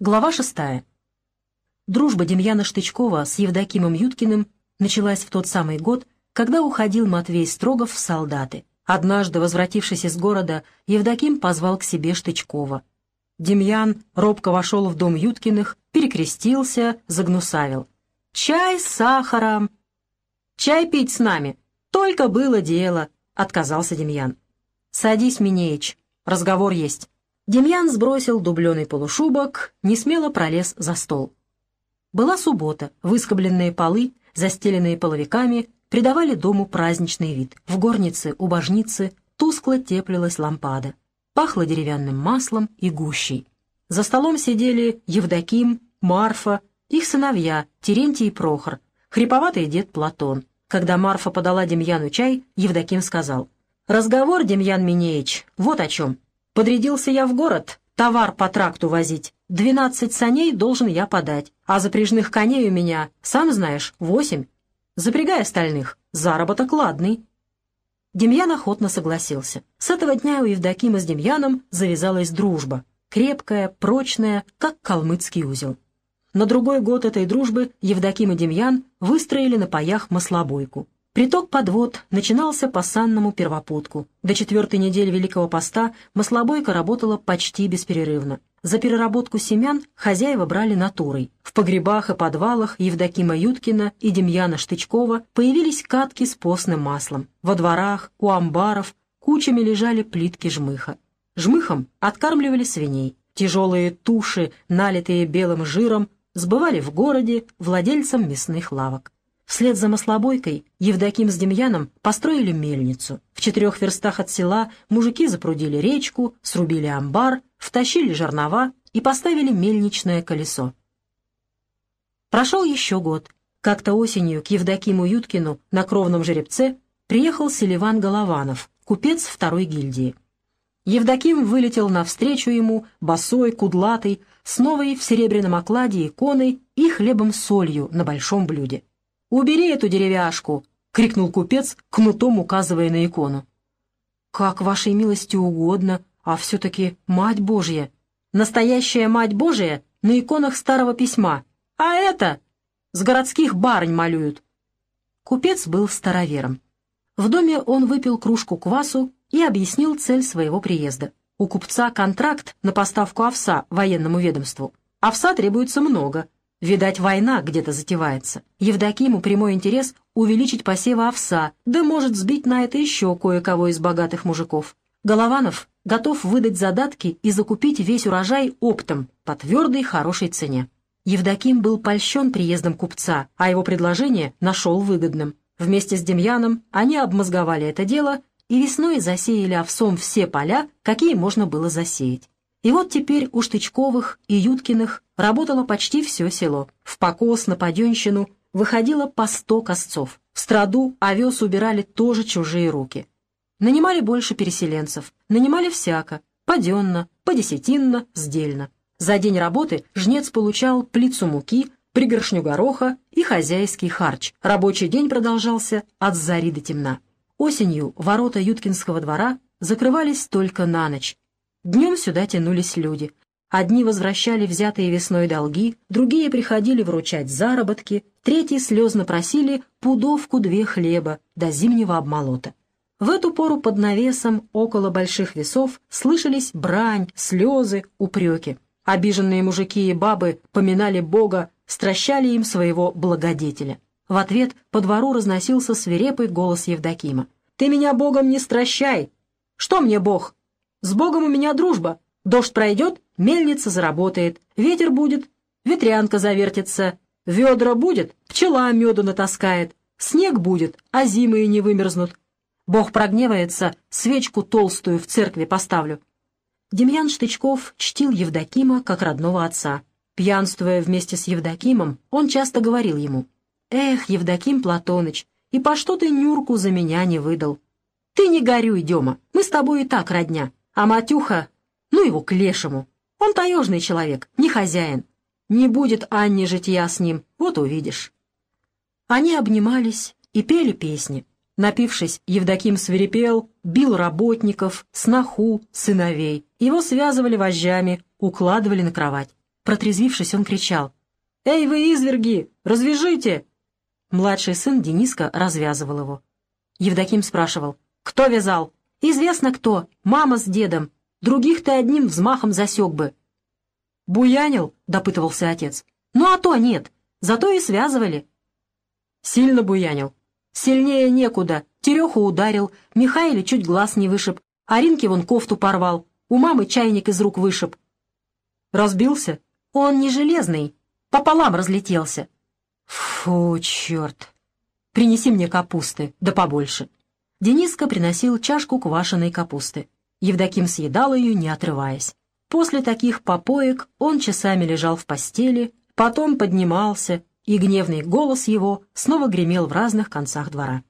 Глава шестая. Дружба Демьяна Штычкова с Евдокимом Юткиным началась в тот самый год, когда уходил Матвей Строгов в солдаты. Однажды, возвратившись из города, Евдоким позвал к себе Штычкова. Демьян робко вошел в дом Юткиных, перекрестился, загнусавил. «Чай с сахаром!» «Чай пить с нами! Только было дело!» — отказался Демьян. «Садись, Минеич, разговор есть». Демьян сбросил дубленый полушубок, несмело пролез за стол. Была суббота, выскобленные полы, застеленные половиками, придавали дому праздничный вид. В горнице у божницы тускло теплилась лампада. Пахло деревянным маслом и гущей. За столом сидели Евдоким, Марфа, их сыновья Терентий и Прохор, хриповатый дед Платон. Когда Марфа подала Демьяну чай, Евдоким сказал, «Разговор, Демьян Минеич, вот о чем. Подрядился я в город, товар по тракту возить. Двенадцать саней должен я подать, а запряжных коней у меня, сам знаешь, восемь. Запрягай остальных, заработок ладный». Демьян охотно согласился. С этого дня у Евдокима с Демьяном завязалась дружба, крепкая, прочная, как калмыцкий узел. На другой год этой дружбы Евдоким и Демьян выстроили на паях маслобойку. Приток подвод начинался по санному первопутку. До четвертой недели Великого Поста маслобойка работала почти бесперерывно. За переработку семян хозяева брали натурой. В погребах и подвалах Евдокима Юткина и Демьяна Штычкова появились катки с постным маслом. Во дворах, у амбаров кучами лежали плитки жмыха. Жмыхом откармливали свиней. Тяжелые туши, налитые белым жиром, сбывали в городе владельцам мясных лавок. Вслед за маслобойкой Евдоким с Демьяном построили мельницу. В четырех верстах от села мужики запрудили речку, срубили амбар, втащили жернова и поставили мельничное колесо. Прошел еще год. Как-то осенью к Евдокиму Юткину на кровном жеребце приехал Селиван Голованов, купец второй гильдии. Евдоким вылетел навстречу ему, босой, кудлатый, с новой в серебряном окладе иконой и хлебом-солью на большом блюде. «Убери эту деревяшку!» — крикнул купец, кнутом указывая на икону. «Как вашей милости угодно, а все-таки Мать Божья! Настоящая Мать Божья на иконах старого письма, а это с городских барынь малюют!» Купец был старовером. В доме он выпил кружку квасу и объяснил цель своего приезда. У купца контракт на поставку овса военному ведомству. Овса требуется много — Видать, война где-то затевается. Евдокиму прямой интерес увеличить посевы овса, да может сбить на это еще кое-кого из богатых мужиков. Голованов готов выдать задатки и закупить весь урожай оптом по твердой хорошей цене. Евдоким был польщен приездом купца, а его предложение нашел выгодным. Вместе с Демьяном они обмозговали это дело и весной засеяли овсом все поля, какие можно было засеять. И вот теперь у Штычковых и Юткиных работало почти все село. В покос на паденщину выходило по сто косцов. В страду овес убирали тоже чужие руки. Нанимали больше переселенцев, нанимали всяко, паденно, подесятинно, сдельно. За день работы жнец получал плицу муки, пригоршню гороха и хозяйский харч. Рабочий день продолжался от зари до темна. Осенью ворота Юткинского двора закрывались только на ночь, Днем сюда тянулись люди. Одни возвращали взятые весной долги, другие приходили вручать заработки, третьи слезно просили пудовку-две хлеба до зимнего обмолота. В эту пору под навесом около больших весов слышались брань, слезы, упреки. Обиженные мужики и бабы поминали Бога, стращали им своего благодетеля. В ответ по двору разносился свирепый голос Евдокима. «Ты меня Богом не стращай! Что мне Бог? С Богом у меня дружба. Дождь пройдет, мельница заработает, ветер будет, ветрянка завертится, ведра будет, пчела меду натаскает, снег будет, а зимы и не вымерзнут. Бог прогневается, свечку толстую в церкви поставлю. Демьян Штычков чтил Евдокима как родного отца. Пьянствуя вместе с Евдокимом, он часто говорил ему, «Эх, Евдоким Платоныч, и по что ты Нюрку за меня не выдал? Ты не горюй, Дема, мы с тобой и так родня. А Матюха, ну его к лешему. Он таежный человек, не хозяин. Не будет Анне житья с ним, вот увидишь. Они обнимались и пели песни. Напившись, Евдоким свирепел, бил работников, сноху, сыновей. Его связывали вожжами, укладывали на кровать. Протрезвившись, он кричал. «Эй, вы изверги! Развяжите!» Младший сын Дениска развязывал его. Евдоким спрашивал. «Кто вязал?» «Известно кто. Мама с дедом. Других ты одним взмахом засек бы». «Буянил?» — допытывался отец. «Ну а то нет. Зато и связывали». «Сильно буянил?» «Сильнее некуда. Тереху ударил, Михаиле чуть глаз не вышиб, Аринке вон кофту порвал, у мамы чайник из рук вышиб». «Разбился?» «Он не железный, пополам разлетелся». «Фу, черт! Принеси мне капусты, да побольше». Дениска приносил чашку квашеной капусты. Евдоким съедал ее, не отрываясь. После таких попоек он часами лежал в постели, потом поднимался, и гневный голос его снова гремел в разных концах двора.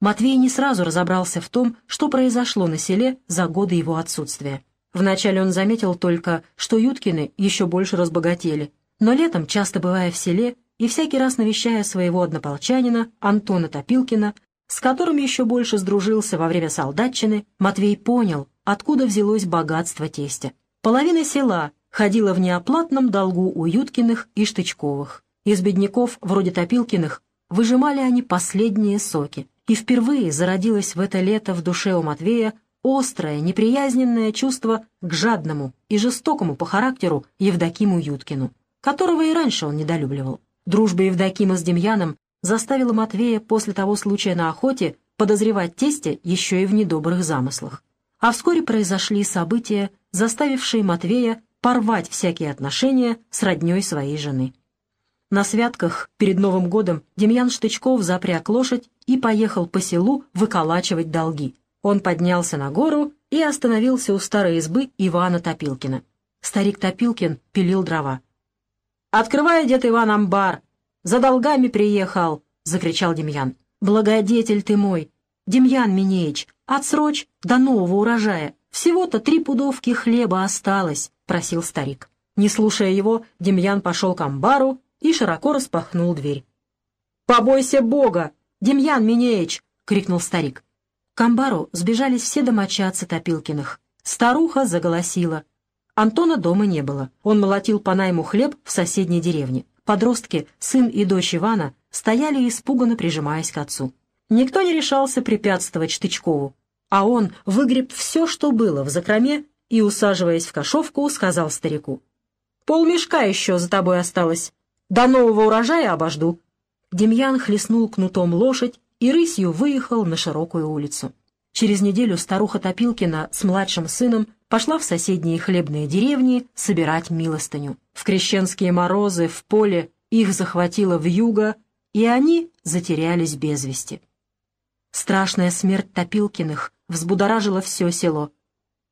Матвей не сразу разобрался в том, что произошло на селе за годы его отсутствия. Вначале он заметил только, что Юткины еще больше разбогатели, но летом, часто бывая в селе и всякий раз навещая своего однополчанина Антона Топилкина, с которым еще больше сдружился во время солдатчины, Матвей понял, откуда взялось богатство тестя. Половина села ходила в неоплатном долгу у Юткиных и Штычковых. Из бедняков, вроде Топилкиных, выжимали они последние соки. И впервые зародилось в это лето в душе у Матвея острое, неприязненное чувство к жадному и жестокому по характеру Евдокиму Юткину, которого и раньше он недолюбливал. Дружба Евдокима с Демьяном заставила Матвея после того случая на охоте подозревать тестя еще и в недобрых замыслах. А вскоре произошли события, заставившие Матвея порвать всякие отношения с родней своей жены. На святках перед Новым годом Демьян Штычков запряг лошадь и поехал по селу выколачивать долги. Он поднялся на гору и остановился у старой избы Ивана Топилкина. Старик Топилкин пилил дрова. «Открывай, дед Иван, амбар! За долгами приехал!» — закричал Демьян. «Благодетель ты мой! Демьян Минеич, отсрочь до нового урожая! Всего-то три пудовки хлеба осталось!» — просил старик. Не слушая его, Демьян пошел к амбару и широко распахнул дверь. «Побойся Бога! Демьян Минеич!» — крикнул старик. К амбару сбежались все домочадцы Топилкиных. Старуха заголосила. Антона дома не было. Он молотил по найму хлеб в соседней деревне. Подростки, сын и дочь Ивана, стояли испуганно прижимаясь к отцу. Никто не решался препятствовать Штычкову, а он выгреб все, что было в закроме, и, усаживаясь в кошовку, сказал старику. «Полмешка еще за тобой осталось. До нового урожая обожду». Демьян хлестнул кнутом лошадь и рысью выехал на широкую улицу. Через неделю старуха Топилкина с младшим сыном пошла в соседние хлебные деревни собирать милостыню. В крещенские морозы в поле их захватило вьюга, и они затерялись без вести. Страшная смерть Топилкиных взбудоражила все село.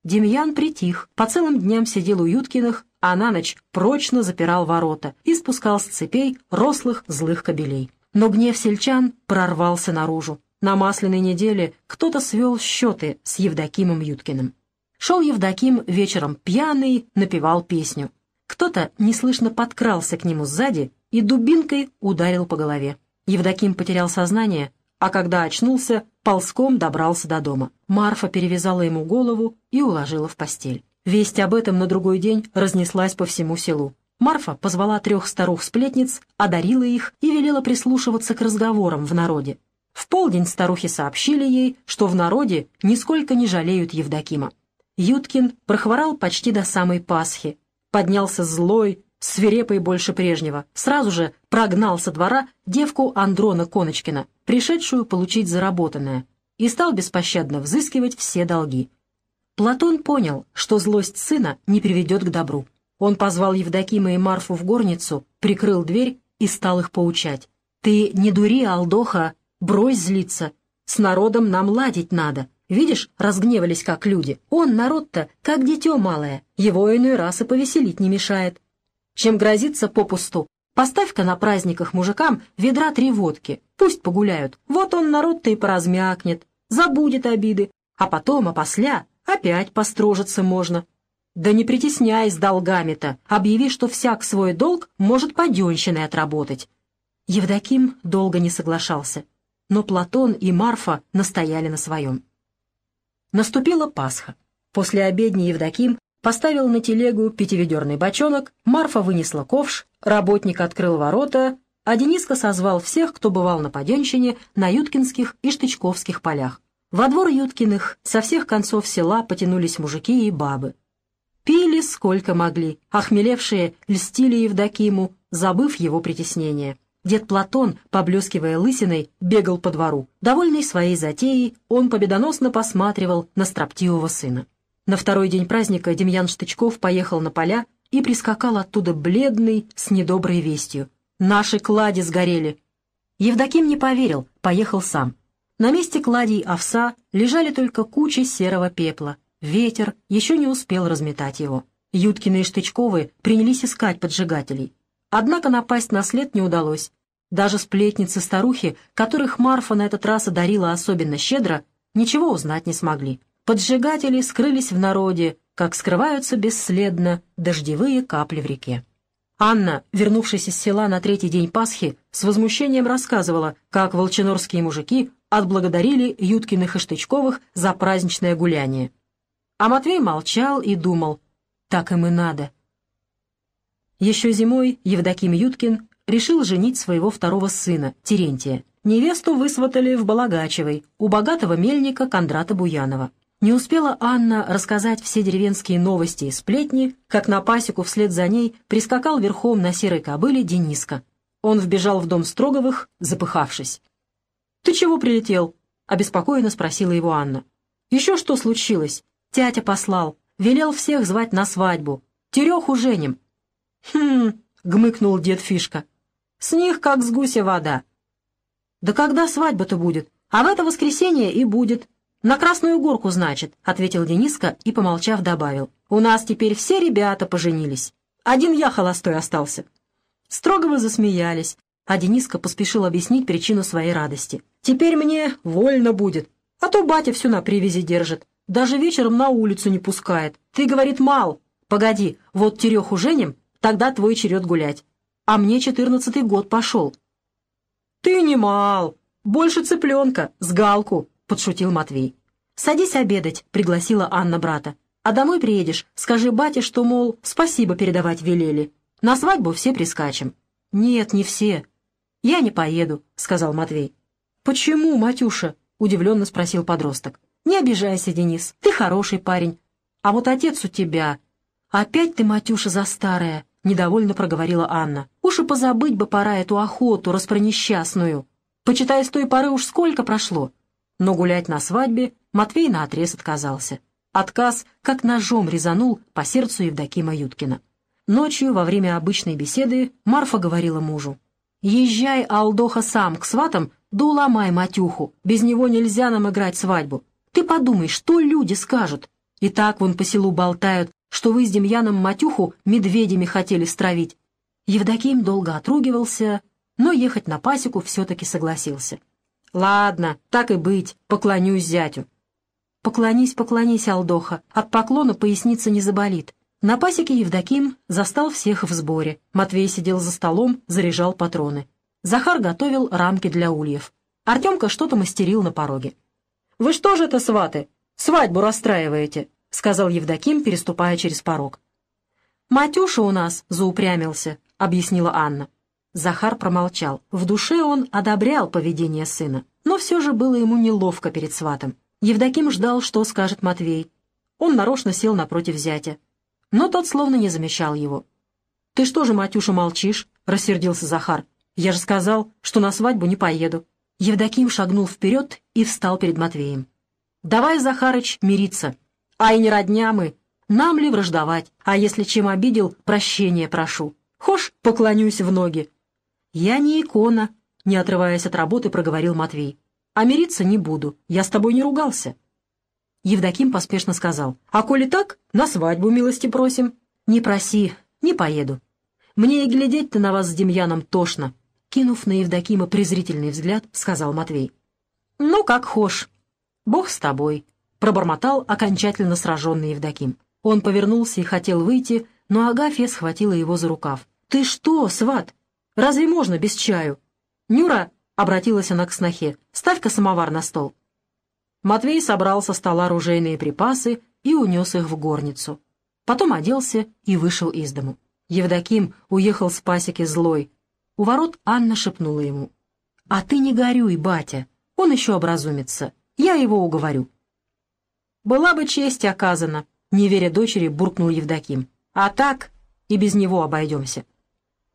Демьян притих, по целым дням сидел у Юткиных, а на ночь прочно запирал ворота и спускал с цепей рослых злых кобелей. Но гнев сельчан прорвался наружу. На масляной неделе кто-то свел счеты с Евдокимом Юткиным. Шел Евдоким вечером пьяный, напевал песню. Кто-то неслышно подкрался к нему сзади и дубинкой ударил по голове. Евдоким потерял сознание, а когда очнулся, ползком добрался до дома. Марфа перевязала ему голову и уложила в постель. Весть об этом на другой день разнеслась по всему селу. Марфа позвала трех старух-сплетниц, одарила их и велела прислушиваться к разговорам в народе. В полдень старухи сообщили ей, что в народе нисколько не жалеют Евдокима. Юткин прохворал почти до самой Пасхи. Поднялся злой, свирепый больше прежнего. Сразу же прогнал со двора девку Андрона Коночкина, пришедшую получить заработанное, и стал беспощадно взыскивать все долги. Платон понял, что злость сына не приведет к добру. Он позвал Евдокима и Марфу в горницу, прикрыл дверь и стал их поучать. «Ты не дури, Алдоха, брось злиться. С народом нам ладить надо. Видишь, разгневались как люди. Он, народ-то, как дитё малое. Его иной раз и повеселить не мешает. Чем грозиться попусту? Поставь-ка на праздниках мужикам ведра три водки. Пусть погуляют. Вот он, народ-то, и поразмякнет. Забудет обиды. А потом, а после, опять построжиться можно. Да не притесняй с долгами-то. Объяви, что всяк свой долг может паденщиной отработать. Евдоким долго не соглашался. Но Платон и Марфа настояли на своем. Наступила Пасха. После обедни Евдоким поставил на телегу пятиведерный бочонок, Марфа вынесла ковш, работник открыл ворота, а Дениска созвал всех, кто бывал на Паденщине, на Юткинских и Штычковских полях. Во двор Юткиных со всех концов села потянулись мужики и бабы. Пили сколько могли, охмелевшие льстили Евдокиму, забыв его притеснение. Дед Платон, поблескивая лысиной, бегал по двору. Довольный своей затеей, он победоносно посматривал на строптивого сына. На второй день праздника Демьян Штычков поехал на поля и прискакал оттуда бледный, с недоброй вестью. «Наши клади сгорели!» Евдоким не поверил, поехал сам. На месте кладей овса лежали только кучи серого пепла. Ветер еще не успел разметать его. Юткины и Штычковы принялись искать поджигателей. Однако напасть на след не удалось. Даже сплетницы-старухи, которых Марфа на этот раз одарила особенно щедро, ничего узнать не смогли. Поджигатели скрылись в народе, как скрываются бесследно дождевые капли в реке. Анна, вернувшись из села на третий день Пасхи, с возмущением рассказывала, как волчинорские мужики отблагодарили Юткиных и Штычковых за праздничное гуляние. А Матвей молчал и думал, так им и надо. Еще зимой Евдоким Юткин решил женить своего второго сына, Терентия. Невесту высватали в Балагачевой, у богатого мельника Кондрата Буянова. Не успела Анна рассказать все деревенские новости и сплетни, как на пасеку вслед за ней прискакал верхом на серой кобыле Дениска. Он вбежал в дом Строговых, запыхавшись. «Ты чего прилетел?» — обеспокоенно спросила его Анна. «Еще что случилось? Тятя послал. Велел всех звать на свадьбу. Тереху женим». «Хм...» — гмыкнул дед Фишка. С них как с гуся вода. Да когда свадьба-то будет? А в это воскресенье и будет. На Красную Горку, значит, — ответил Дениска и, помолчав, добавил. У нас теперь все ребята поженились. Один я холостой остался. Строговы засмеялись, а Дениска поспешил объяснить причину своей радости. «Теперь мне вольно будет, а то батя все на привязи держит. Даже вечером на улицу не пускает. Ты, говорит, мал. Погоди, вот Тереху женим, тогда твой черед гулять а мне четырнадцатый год пошел». «Ты не мал, больше цыпленка, с галку», — подшутил Матвей. «Садись обедать», — пригласила Анна брата. «А домой приедешь, скажи бате, что, мол, спасибо передавать велели. На свадьбу все прискачем». «Нет, не все». «Я не поеду», — сказал Матвей. «Почему, Матюша?» — удивленно спросил подросток. «Не обижайся, Денис, ты хороший парень. А вот отец у тебя...» «Опять ты, Матюша, за старая», — недовольно проговорила Анна. «Уж и позабыть бы пора эту охоту распронесчастную. Почитай, с той поры уж сколько прошло». Но гулять на свадьбе Матвей наотрез отказался. Отказ как ножом резанул по сердцу Евдокима Юткина. Ночью, во время обычной беседы, Марфа говорила мужу. «Езжай, Алдоха, сам к сватам, да уломай матюху. Без него нельзя нам играть свадьбу. Ты подумай, что люди скажут. И так вон по селу болтают, что вы с Демьяном Матюху медведями хотели стравить. Евдоким долго отругивался, но ехать на пасеку все-таки согласился. «Ладно, так и быть, поклонюсь зятю». «Поклонись, поклонись, Алдоха, от поклона поясница не заболит». На пасеке Евдоким застал всех в сборе. Матвей сидел за столом, заряжал патроны. Захар готовил рамки для ульев. Артемка что-то мастерил на пороге. «Вы что же это, сваты, свадьбу расстраиваете?» — сказал Евдоким, переступая через порог. «Матюша у нас заупрямился», — объяснила Анна. Захар промолчал. В душе он одобрял поведение сына, но все же было ему неловко перед сватом. Евдоким ждал, что скажет Матвей. Он нарочно сел напротив зятя. Но тот словно не замечал его. «Ты что же, Матюша, молчишь?» — рассердился Захар. «Я же сказал, что на свадьбу не поеду». Евдоким шагнул вперед и встал перед Матвеем. «Давай, Захарыч, мириться. Ай, не родня мы. Нам ли враждовать? А если чем обидел, прощения прошу. Хошь, поклонюсь в ноги. Я не икона, не отрываясь от работы, проговорил Матвей. А мириться не буду, я с тобой не ругался. Евдоким поспешно сказал. А коли так, на свадьбу милости просим. Не проси, не поеду. Мне и глядеть-то на вас с Демьяном тошно. Кинув на Евдокима презрительный взгляд, сказал Матвей. «Ну, как хошь. Бог с тобой. — пробормотал окончательно сраженный Евдоким. Он повернулся и хотел выйти, но Агафья схватила его за рукав. «Ты что, сват? Разве можно без чаю?» «Нюра!» — обратилась она к снохе. «Ставь-ка самовар на стол». Матвей собрал со стола оружейные припасы и унес их в горницу. потом оделся и вышел из дому. Евдоким уехал с пасеки злой. У ворот Анна шепнула ему. «А ты не горюй, батя, он еще образумится, я его уговорю». «Была бы честь оказана», — не веря дочери, буркнул Евдоким. «А так и без него обойдемся».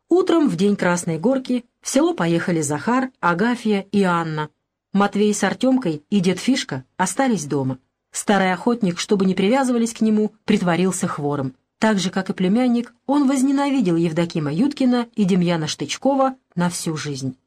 Утром в день Красной Горки в село поехали Захар, Агафья и Анна. Матвей с Артемкой и дед Фишка остались дома. Старый охотник, чтобы не привязывались к нему, притворился хвором. Так же, как и племянник, он возненавидел Евдокима Юткина и Демьяна Штычкова на всю жизнь.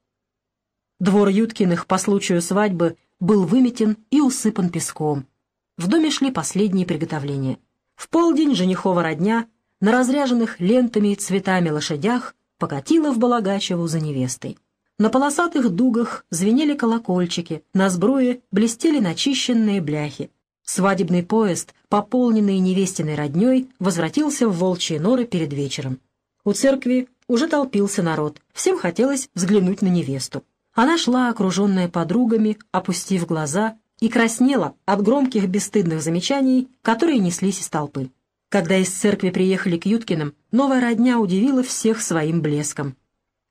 Двор Юткиных по случаю свадьбы был выметен и усыпан песком. В доме шли последние приготовления. В полдень женихова родня на разряженных лентами и цветами лошадях покатила в Балагачеву за невестой. На полосатых дугах звенели колокольчики, на сбруе блестели начищенные бляхи. Свадебный поезд, пополненный невестиной родней, возвратился в волчьи норы перед вечером. У церкви уже толпился народ, всем хотелось взглянуть на невесту. Она шла, окруженная подругами, опустив глаза, и краснела от громких бесстыдных замечаний, которые неслись из толпы. Когда из церкви приехали к Юткиным, новая родня удивила всех своим блеском.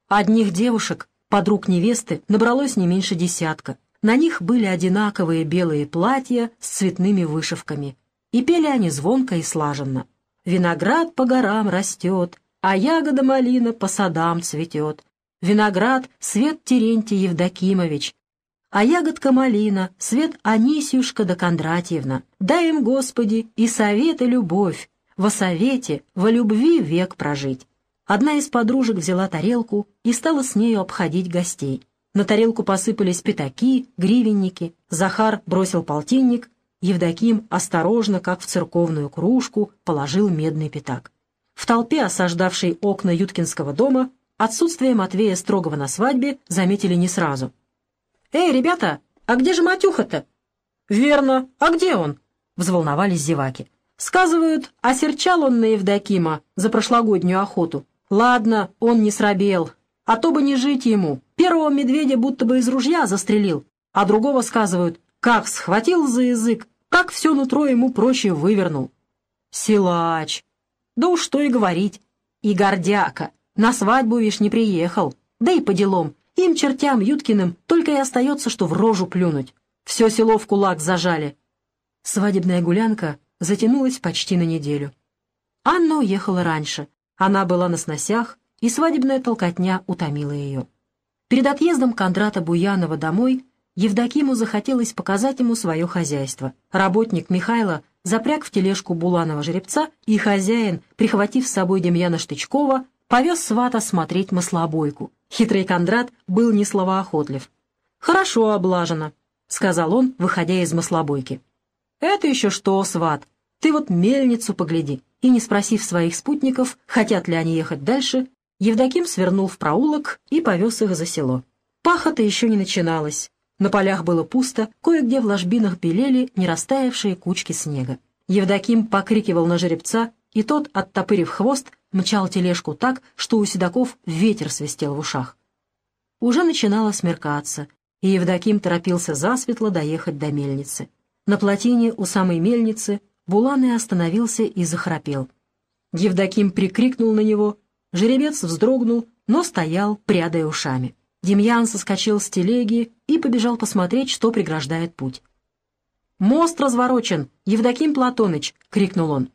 Одних девушек, подруг невесты, набралось не меньше десятка. На них были одинаковые белые платья с цветными вышивками. И пели они звонко и слаженно. «Виноград по горам растет, а ягода малина по садам цветет. Виноград — Свет Терентий Евдокимович, а ягодка малина, свет Анисюшка да Кондратьевна. Дай им, Господи, и совет, и любовь, во совете, во любви век прожить. Одна из подружек взяла тарелку и стала с нею обходить гостей. На тарелку посыпались пятаки, гривенники, Захар бросил полтинник, Евдоким осторожно, как в церковную кружку, положил медный пятак. В толпе, осаждавшей окна Юткинского дома, отсутствие Матвея Строгова на свадьбе заметили не сразу — «Эй, ребята, а где же Матюха-то?» «Верно, а где он?» — взволновались зеваки. «Сказывают, осерчал он на Евдокима за прошлогоднюю охоту. Ладно, он не срабел, а то бы не жить ему. Первого медведя будто бы из ружья застрелил, а другого, сказывают, как схватил за язык, как все нутро ему проще вывернул. Силач. Да уж что и говорить. И гордяка. На свадьбу, вишь, не приехал. Да и по делам. Им, чертям Юткиным, только и остается, что в рожу плюнуть. Все село в кулак зажали. Свадебная гулянка затянулась почти на неделю. Анна уехала раньше. Она была на сносях, и свадебная толкотня утомила ее. Перед отъездом Кондрата Буянова домой Евдокиму захотелось показать ему свое хозяйство. Работник Михайла запряг в тележку буланого жеребца, и хозяин, прихватив с собой Демьяна Штычкова, повез свата смотреть маслобойку. Хитрый Кондрат был не словоохотлив. «Хорошо облажено», — сказал он, выходя из маслобойки. «Это еще что, сват? Ты вот мельницу погляди». И, не спросив своих спутников, хотят ли они ехать дальше, Евдоким свернул в проулок и повез их за село. Пахота еще не начиналась. На полях было пусто, кое-где в ложбинах белели нерастаявшие кучки снега. Евдоким покрикивал на жеребца, и тот, оттопырив хвост, мчал тележку так, что у седаков ветер свистел в ушах. Уже начинало смеркаться, и Евдоким торопился засветло доехать до мельницы. На плотине у самой мельницы Булан и остановился и захрапел. Евдоким прикрикнул на него, жеребец вздрогнул, но стоял, прядая ушами. Демьян соскочил с телеги и побежал посмотреть, что преграждает путь. «Мост разворочен! Евдоким Платоныч!» — крикнул он.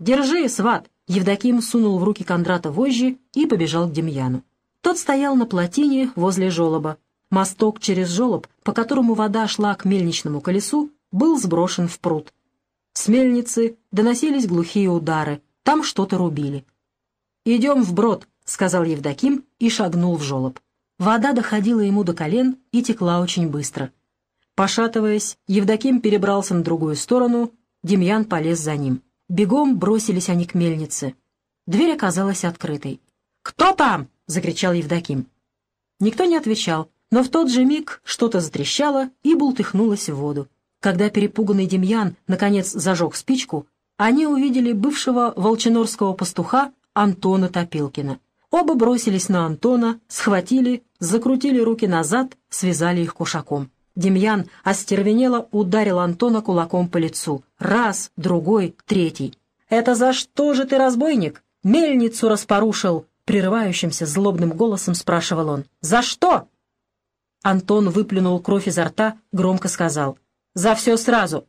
«Держи, сват!» Евдоким сунул в руки Кондрата вожжи и побежал к Демьяну. Тот стоял на плотине возле жолоба. Мосток через жолоб, по которому вода шла к мельничному колесу, был сброшен в пруд. С мельницы доносились глухие удары, там что-то рубили. «Идем вброд», — сказал Евдоким и шагнул в жолоб. Вода доходила ему до колен и текла очень быстро. Пошатываясь, Евдоким перебрался на другую сторону, Демьян полез за ним. Бегом бросились они к мельнице. Дверь оказалась открытой. «Кто там?» — закричал Евдоким. Никто не отвечал, но в тот же миг что-то затрещало и бултыхнулось в воду. Когда перепуганный Демьян наконец зажег спичку, они увидели бывшего волчинорского пастуха Антона Топилкина. Оба бросились на Антона, схватили, закрутили руки назад, связали их кушаком. Демьян остервенело ударил Антона кулаком по лицу. Раз, другой, третий. «Это за что же ты, разбойник? Мельницу распорушил!» Прерывающимся злобным голосом спрашивал он. «За что?» Антон выплюнул кровь изо рта, громко сказал. «За все сразу!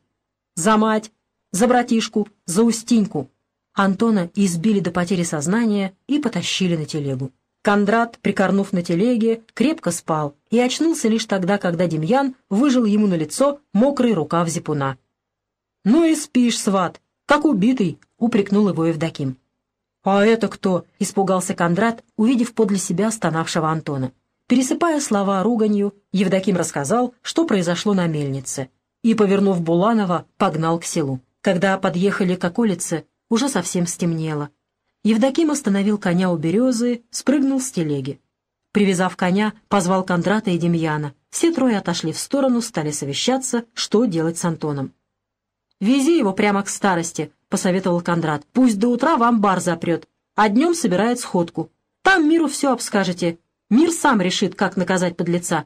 За мать, за братишку, за Устиньку!» Антона избили до потери сознания и потащили на телегу. Кондрат, прикорнув на телеге, крепко спал и очнулся лишь тогда, когда Демьян выжил ему на лицо мокрый рукав зипуна. «Ну и спишь, сват, как убитый!» — упрекнул его Евдоким. «А это кто?» — испугался Кондрат, увидев подле себя стонавшего Антона. Пересыпая слова руганью, Евдоким рассказал, что произошло на мельнице, и, повернув Буланова, погнал к селу. Когда подъехали к околице, уже совсем стемнело. Евдоким остановил коня у березы, спрыгнул с телеги. Привязав коня, позвал Кондрата и Демьяна. Все трое отошли в сторону, стали совещаться, что делать с Антоном. «Вези его прямо к старости», — посоветовал Кондрат. «Пусть до утра вам бар запрет, а днем собирает сходку. Там миру все обскажете. Мир сам решит, как наказать подлеца».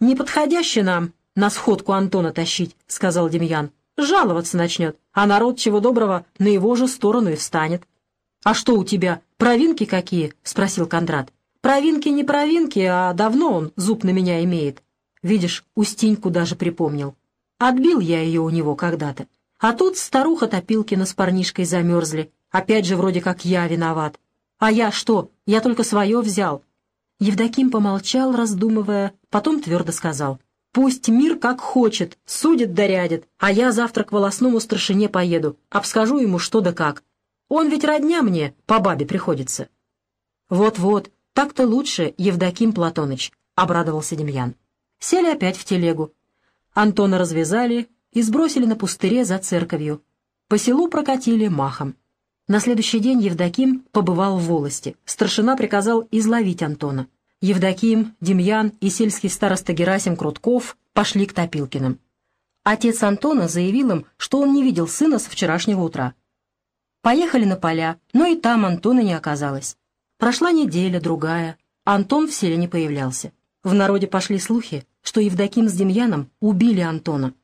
«Неподходяще нам на сходку Антона тащить», — сказал Демьян. «Жаловаться начнет, а народ, чего доброго, на его же сторону и встанет». «А что у тебя, провинки какие?» — спросил Кондрат. «Провинки не провинки, а давно он зуб на меня имеет. Видишь, Устиньку даже припомнил. Отбил я ее у него когда-то. А тут старуха Топилкина с парнишкой замерзли. Опять же, вроде как я виноват. А я что? Я только свое взял. Евдоким помолчал, раздумывая, потом твердо сказал. «Пусть мир как хочет, судит да рядит, а я завтра к волосному старшине поеду, обскажу ему что да как. Он ведь родня мне, по бабе приходится». «Вот-вот, так-то лучше, Евдоким Платоныч», — обрадовался Демьян. Сели опять в телегу. Антона развязали, и сбросили на пустыре за церковью. По селу прокатили махом. На следующий день Евдоким побывал в волости. Старшина приказал изловить Антона. Евдоким, Демьян и сельский староста Герасим Крутков пошли к Топилкиным. Отец Антона заявил им, что он не видел сына с вчерашнего утра. Поехали на поля, но и там Антона не оказалось. Прошла неделя, другая. Антон в селе не появлялся. В народе пошли слухи, что Евдоким с Демьяном убили Антона.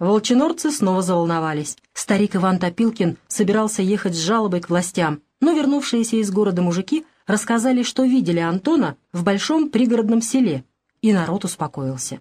Волчинорцы снова заволновались. Старик Иван Топилкин собирался ехать с жалобой к властям, но вернувшиеся из города мужики рассказали, что видели Антона в большом пригородном селе, и народ успокоился.